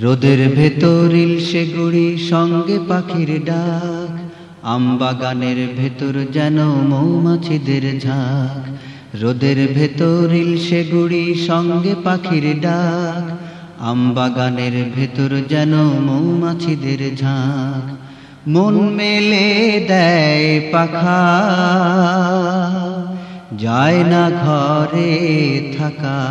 রোদের ভেতর ইলশে গুড়ি, সঙ্গে পাখির ডাক। আমবাগানের ভেতর যেন মৌমাছিদের ঝাঁক। রোদের ভেতর ইলশে গুড়ি, সঙ্গে পাখির ডাক। আমবাগানের ভেতর যেন মৌমাছিদের ঝাঁক। মন মেলে দেয় পাখা। যায় না ঘরে থাকা।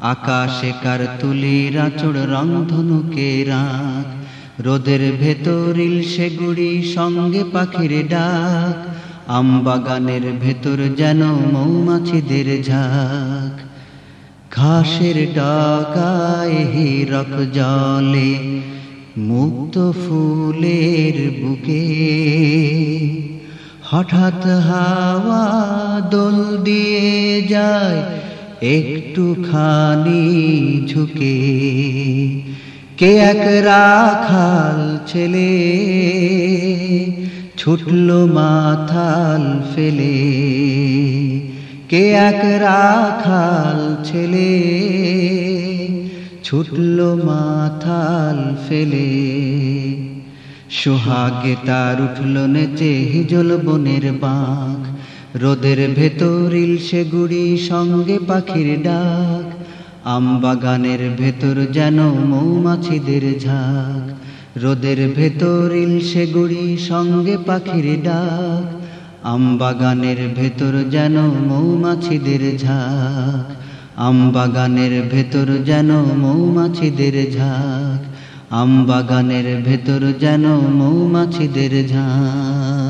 আকাশে কার তুলি রাচড় রংধনুকে রাখ। রোদের ভেতর ইলশে গুড়ি, সঙ্গে পাখির ডাক। আমবাগানের ভেতর যেন মৌমাছিদের ঝাঁক। ঘাসের ডাকায় হীরক জলে, মুক্ত ফুলের বুকে। হঠাৎ হাওয়া দোল দিয়ে যায় একটুখানি ঝুঁকে। কে এক রাখাল ছেলে, ছুটল মাথাল ফেলে। কে এক রাখাল ছেলে, ছুটল মাথাল ফেলে। সোহাগে তার উঠল নেচে হিজল বনের বাঁক। রোদের ভেতর ইলশে গুড়ি, সঙ্গে পাখির ডাক। আমবাগানের ভেতর যেন মৌমাছিদের ঝাঁক। রোদের ভেতর ইলশে গুড়ি, সঙ্গে পাখির ডাক। আমবাগানের ভেতর যেন মৌমাছিদের ঝাঁক। আমবাগানের ভেতর যেন মৌমাছিদের ঝাঁক। আমবাগানের ভেতর যেন মৌমাছিদের ঝাঁক।